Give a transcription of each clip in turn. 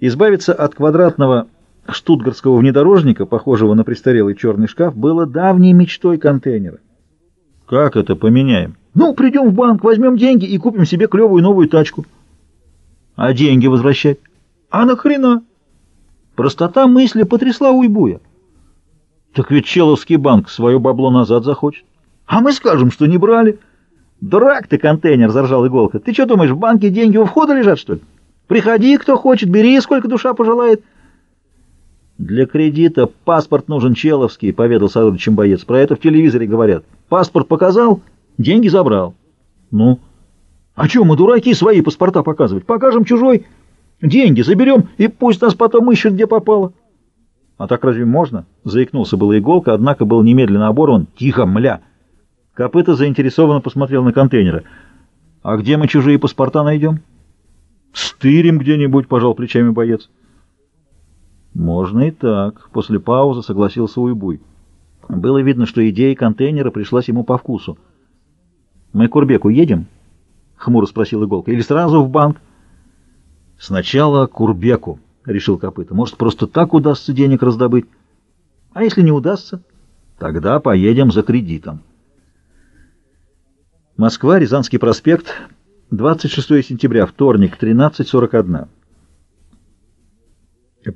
Избавиться от квадратного штутгартского внедорожника, похожего на престарелый черный шкаф, было давней мечтой контейнера. Как это поменяем? Ну, придем в банк, возьмем деньги и купим себе клевую новую тачку. А деньги возвращать? А нахрена? Простота мысли потрясла уйбуя. Так ведь Человский банк свое бабло назад захочет. А мы скажем, что не брали. Дурак ты, контейнер, заржал Иголка. Ты что думаешь, в банке деньги у входа лежат, что ли? Приходи, кто хочет, бери, сколько душа пожелает. Для кредита паспорт нужен человский, поведал Садовичем боец. Про это в телевизоре говорят. Паспорт показал, деньги забрал. Ну? А что, мы дураки свои паспорта показывать? Покажем чужой, деньги заберем, и пусть нас потом ищут, где попало. А так разве можно? Заикнулся была иголка, однако был немедленно оборван. Тихо, мля! Копыта заинтересованно посмотрел на контейнеры. А где мы чужие паспорта найдем? Стырим где-нибудь, пожал плечами боец. Можно и так. После паузы согласился Уйбуй. Было видно, что идея контейнера пришлась ему по вкусу. «Мы к Урбеку едем?» — хмуро спросил Иголка. «Или сразу в банк?» «Сначала к Урбеку», — решил Копыта. «Может, просто так удастся денег раздобыть? А если не удастся, тогда поедем за кредитом». Москва, Рязанский проспект, 26 сентября, вторник, 13.41.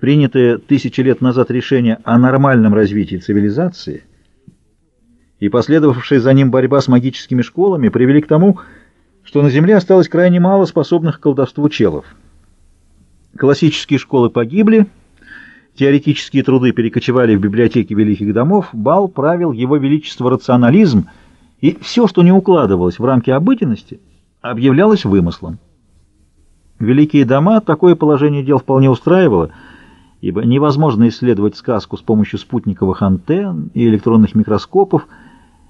Принятое тысячи лет назад решение о нормальном развитии цивилизации и последовавшая за ним борьба с магическими школами привели к тому, что на Земле осталось крайне мало способных к колдовству челов. Классические школы погибли, теоретические труды перекочевали в библиотеки великих домов, бал правил его величество рационализм, и все, что не укладывалось в рамки обыденности, объявлялось вымыслом. Великие дома такое положение дел вполне устраивало, ибо невозможно исследовать сказку с помощью спутниковых антенн и электронных микроскопов.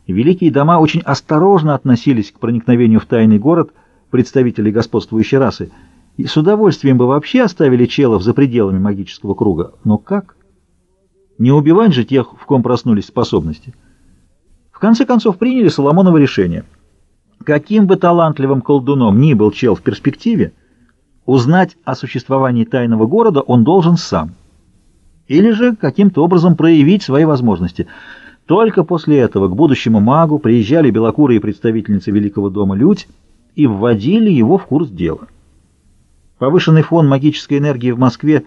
Великие дома очень осторожно относились к проникновению в тайный город представителей господствующей расы, и с удовольствием бы вообще оставили челов за пределами магического круга. Но как? Не убивать же тех, в ком проснулись способности. В конце концов приняли Соломоново решение. Каким бы талантливым колдуном ни был чел в перспективе, узнать о существовании тайного города он должен сам. Или же каким-то образом проявить свои возможности. Только после этого к будущему магу приезжали белокурые представительницы Великого дома Людь и вводили его в курс дела. Повышенный фон магической энергии в Москве,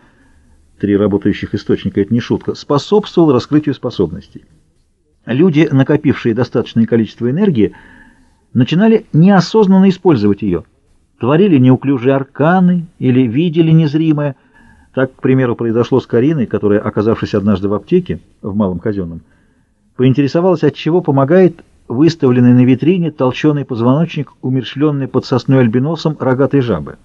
три работающих источника, это не шутка, способствовал раскрытию способностей. Люди, накопившие достаточное количество энергии, начинали неосознанно использовать ее, творили неуклюжие арканы или видели незримое. Так, к примеру, произошло с Кариной, которая, оказавшись однажды в аптеке в Малом Казенном, поинтересовалась, от чего помогает выставленный на витрине толченый позвоночник, умершленный под сосной альбиносом рогатой жабы.